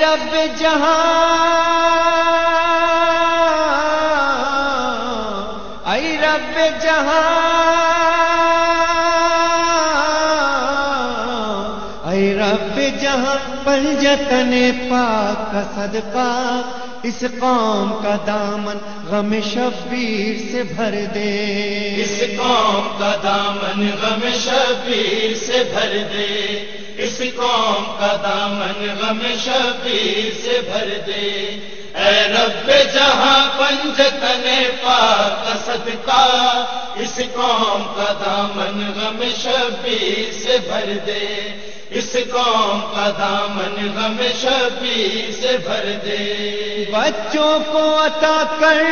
رب جہاں، اے رب جہاں، اے رب جہاں پنجتن پاک کا صدقہ، اس قوم کا دامن غم شبیر سے بھر دے۔ اس قوم کا دامن غم شبیر سے بھر دے۔ اس قوم کا دامن غم شبیر سے بھر دے۔ اے رب، جہاں پنج تنے پاک صدقہ، اس قوم کا دامن غم شبیر سے بھر دے۔ اس قوم کا دامن غم شبیر سے بھر دے۔ بچوں کو عطا کر۔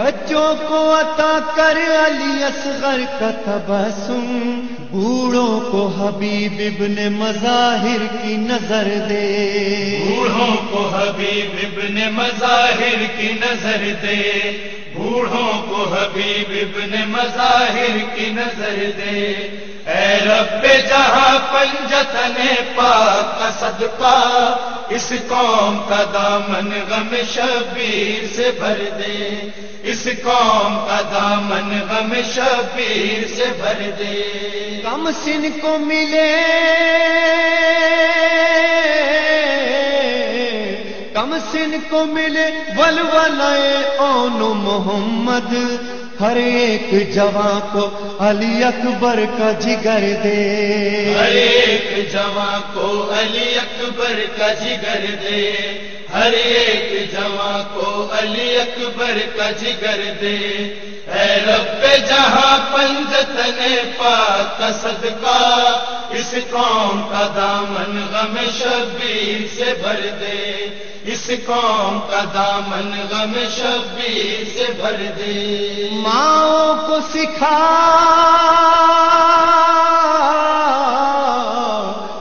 بچوں کو عطا کر علی اصغر کا تبسم۔ بوڑھوں کو حبیب ابن مظاہر کی نظر دے۔ بوڑھوں کو حبیب ابن مظاہر کی نظر دے۔ بوڑھوں کو حبیب ابن مظاہر کی نظر دے۔ اے رب جہاں پنجتن پاک کا صدقہ، اس قوم کا دامن غم شبیر سے بھر دے۔ اس قوم کا دامن غم شبیر سے بھر دے۔ کم سن کو ملے کم سن کو ملے، ولولائے اون محمد۔ ہر ایک جوان کو علی اکبر کا جگر دے۔ ہر ایک جوان کو علی اکبر کا جگر دے۔ ہر ایک جوان کو علی اکبر کا جگر دے۔ اے رب جہاں پنج تنے پاک کا صدقہ، اس قوم کا دامن غم شبیر سے بھر دے۔ اس قوم کا دامن غم شبیر سے بھر دے۔ ماں کو سکھا۔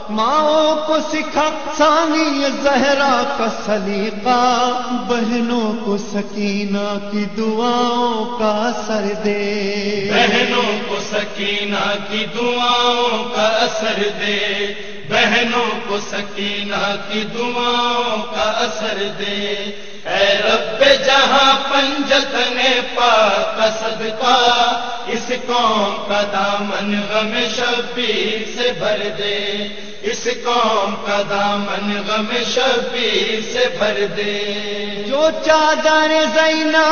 ماں کو سکھا۔ سانی زہرا کا سلیقہ۔ بہنوں کو سکینہ کی دعاؤں کا اثر دے۔ بہنوں کو سکینہ کی دعاؤں کا اثر دے۔ بہنوں کو سکینہ کی دعاؤں کا اثر دے۔ اے رب، جہاں پنجتن پاک صدقہ، اس قوم کا دامن غم شبیر سے بھر دے۔ اس قوم کا دامن غم شبیر سے بھر دے۔ جو چادر زینا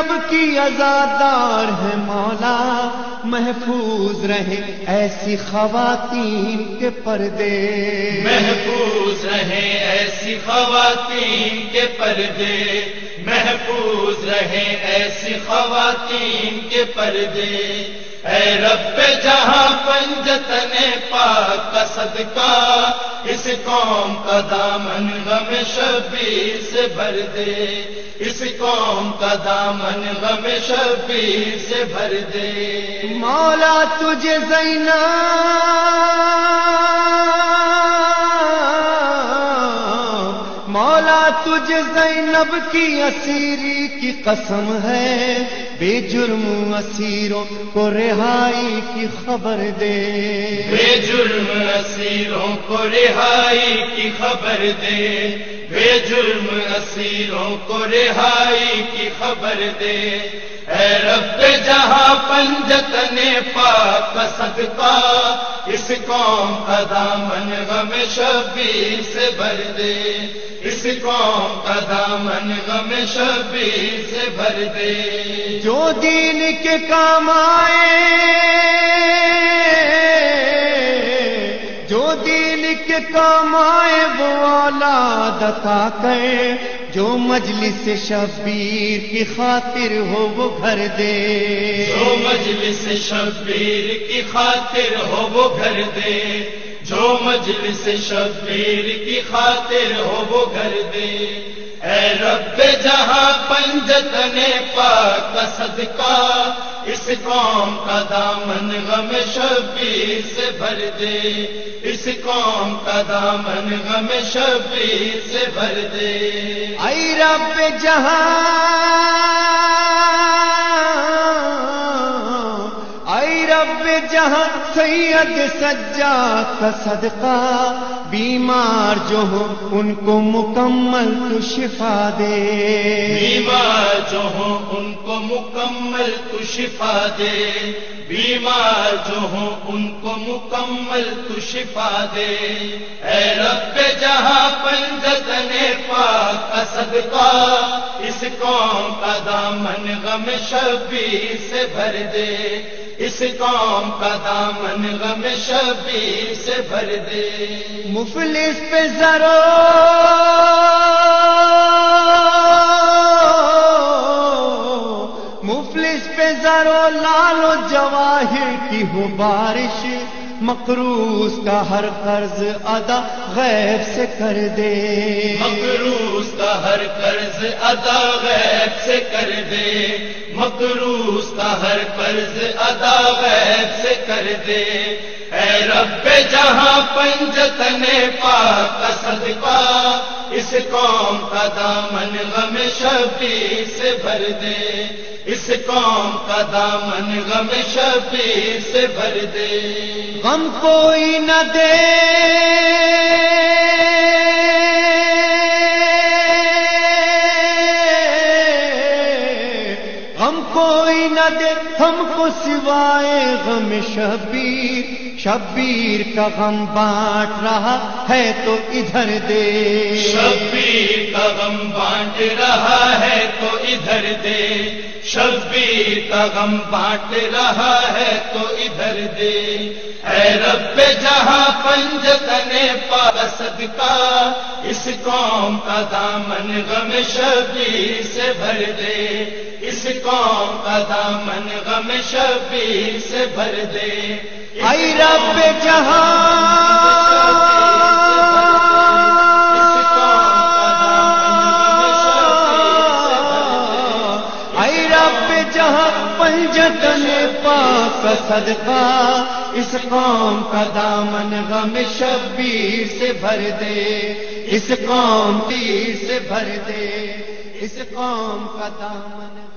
زینب کی ازادار ہے مولا، محفوظ رہے ایسی خواتین کے پردے۔ محفوظ رہے ایسی خواتین کے پردے۔ محفوظ رہے ایسی خواتین کے پردے۔ اے رب جہاں پنجتن پاک کا صدقہ اس قوم کا دامن غم شبیر سے بھر دے۔ اس قوم کا دامن غم شبیر سے بھر دے۔ مولا تجھے زینا مولا تجھے زینب کی اسیری کی قسم ہے۔ بے جرم اسیروں کو رہائی کی خبر دے۔ بے جرم اسیروں کو رہائی کی خبر دے۔ بے جرم اسیروں کو رہائی کی خبر دے۔ اے رب جہاں پنجتن پاک صدقہ، اس قوم کا دامن غم شبیر سے بھر دے۔ اس قوم کا دامن غم شبیر سے بھر دے۔ جو دین کے کام آئے، جو دین کے کام آئے، وہ اولاد عطا کرے۔ جو مجلس شبیر کی خاطر ہو، وہ گھر دے۔ جو مجلس شبیر کی خاطر ہو، وہ گھر دے۔ جو مجلس شبیر کی خاطر ہو، وہ گھر دے۔ اے رب جہاں پنجتن پاک کا صدقہ، اس قوم کا دامن غم شبیر سے بھر دے۔ اس قوم کا دامن غم شبیر سے بھر دے۔ اے رب جہاں سید سجا کا صدقہ، بیمار جو ہو ان کو مکمل تو شفا دے۔ بیمار جو ہوں ان کو مکمل تو شفا دے۔ بیمار جو ہوں ان کو مکمل تو شفا دے۔ اے رب جہاں پنجتن پاک کا صدقہ اس قوم کا دامن غم شبیر سے بھر دے۔ اس قوم کا دامن غم شبیر سے بھر دے۔ مفلس پہ ذرو مفلس پہ ذرو لالو جواہر کی ہو بارش۔ مقروض کا ہر قرض ادا غیب سے کر دے۔ مقروض کا ہر قرض ادا غیب سے کر دے۔ مقروض کا ہر قرض ادا غیب سے کر دے۔ اے رب جہاں پنجتن پاک قوم کا دامن غم شبیر سے بھر دے۔ اس قوم کا دامن غم شبیر سے بھر دے۔ غم کوئی نہ دے۔ کوئی نہ دے ہم کو سوائے غم شبیر شبیر کا غم بانٹ رہا ہے تو ادھر دے۔ شبیر کا غم بانٹ رہا ہے تو ادھر دے۔ شبیر کا غم بانٹ رہا ہے تو ادھر دے۔ رب جہاں پنجتن پا صدقہ، اس قوم کا دامن غم شبیر سے بھر دے۔ اس قوم کا دامن غم شبیر سے بھر دے۔ آئی رب جہاں صدقہ اس قوم کا دامن غم شبیر سے بھر دے۔ اس قوم تیر سے بھر دے۔ اس قوم کا دامن